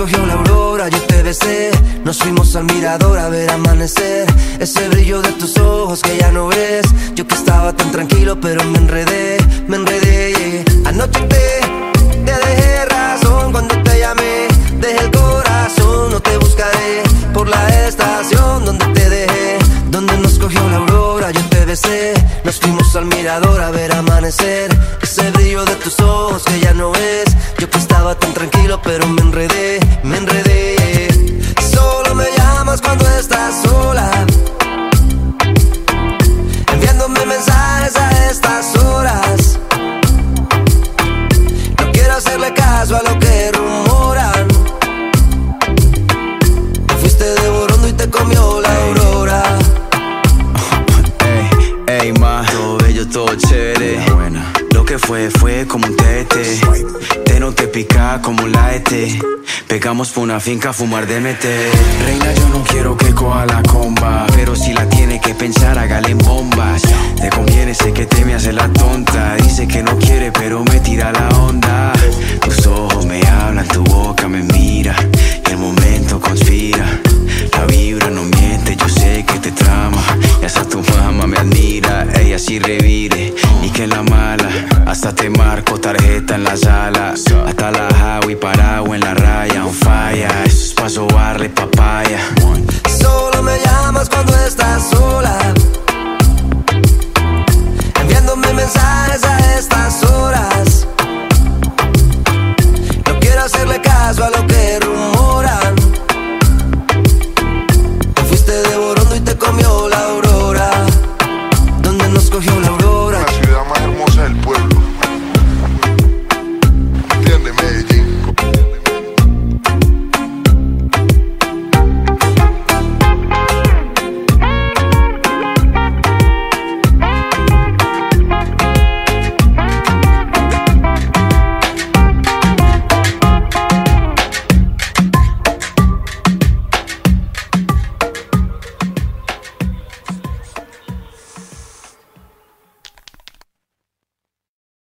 cogió la aurora, yo te besé. Nos fuimos al mirador a ver amanecer. Ese brillo de tus ojos que ya no ves. Yo que estaba tan tranquilo, pero me enredé, me enredé. Anoche te, te dejé razón cuando te llamé. Dejé el corazón, no te buscaré por la estación donde te dejé. Donde nos cogió la aurora, yo te besé. Nos fuimos al mirador a ver amanecer. Ese brillo de tus ojos que ya no ves. Yo que estaba tan tranquilo, pero me enredé. Todo bello, todo chévere. Lo que fue, fue como un tete. Te no te pica como un laete. Pegamos por una finca a fumar DMT. Reina, yo no quiero que coja la comba. Pero si la tiene que pensar, hágale y revire. Y que la mala, hasta te marco tarjeta en la sala. Hasta la Jawi parado en la raya, on falla. Eso es paso barre papaya. Solo me llamas cuando estás sola. Enviándome mensajes a estas horas. No quiero hacerle caso a lo que rumora.